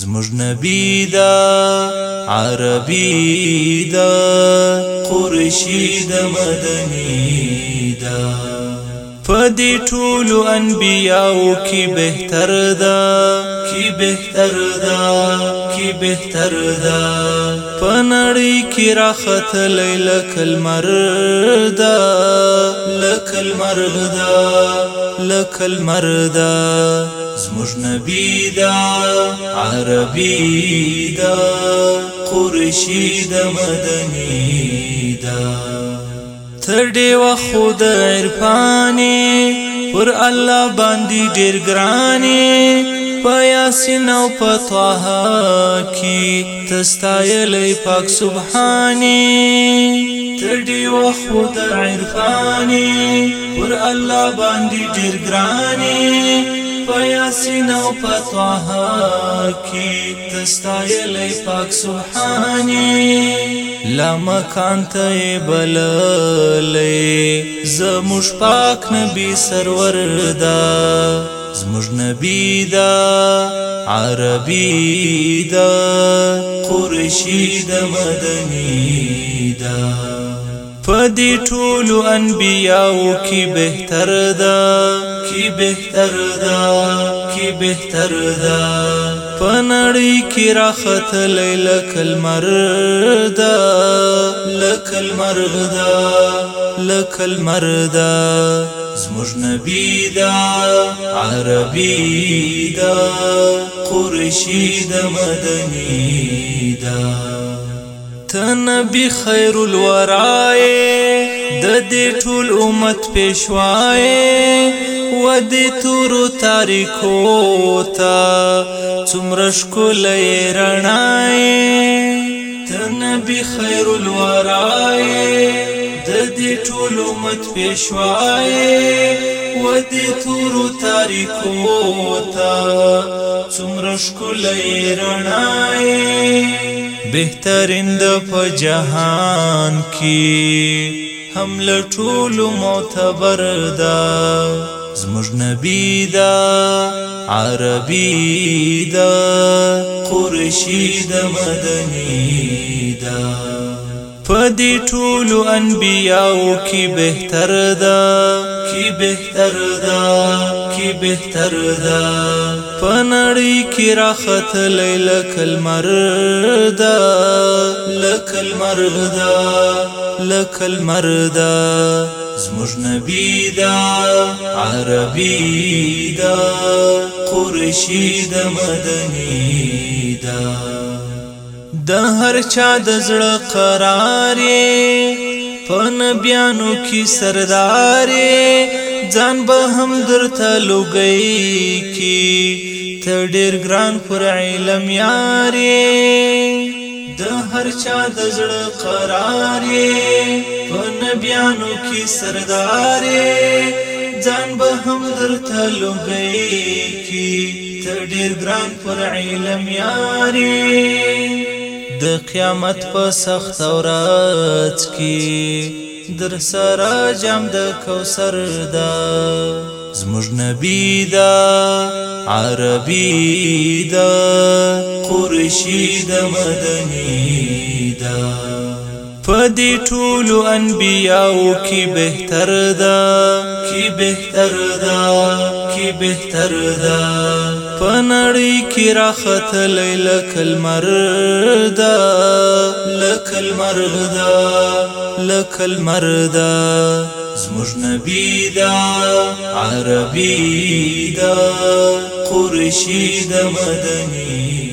زموږ نبی دا عربي دا قرشي دا مدني دا پدې ټول انبياو کې بهتر دا کې بهتر دا کې بهتر دا پنړې کې راخت لیل کلمر دا لکل مردا لکل مردا زموږ نبی دا عربي دا قرشي دا مدني دا تړې و خود عرفاني پر الله باندې ډېر ګراني پیاسین او پتوها کی تستایلی پاک سبحانی تردی و خود عرفانی پر الله باندې ډیر ګرانی یاسین او پتواه کی تستایلی پاک سبحانی لمکان ته بللی زموش پاک نبی سرور دا زموج نبی دا عربی دا قرشی دا مدنی دا پدې ټولو انبیاو کی بهتر دا کی بهتر دا کی بهتر دا پنړی کی راخت لیل کلمر دا لکل مردا لکل مردا زموږ نبی دا عربی دا قریشی دا مدنی دا ته نبی خیر الورای د دې ټول امت پېښوای و دې تور تاریخو ته څومره ښکلې رڼای ته نبی خیر الورای د دې ټول امت پېښوای و دې تور تاریخو ته څومره ښکلې رڼای بهترین د په جهان کې هم له ټولو معتبر ده زموږ نبی ده عربي ده قرشي ده مدني ده په دې ټولو انبیاو کې بهتر ده کې بهتر ده کې بهتر دا پنړی کې راخت لیل کلمر دا لکل مردا لکل مردا زموږ نبی دا عربي دا قرشي دا مدني دا د هر چا د زړه قرارې پن بیانو کی سردارې ځان به هم درته لګي کی ته ډیر ګران پر علم یاري د هر چا د زړه قرارې په نبيانو کې سردارې ځان به هم درته لګي کی ته ډیر ګران پر علم یاري د قیامت په سخت اورات کې در سره جام د کوثر دا زموږ نبی دا عربی دا قرشی دا مدنی دا پدې ټول انبياو کې بهتر دا کې بهتر دا کې بهتر دا پنړې کې راخت لیل کلمر دا لکل مردا لکل مردا زموږ نبی دا عربي دا قرشي دا مدني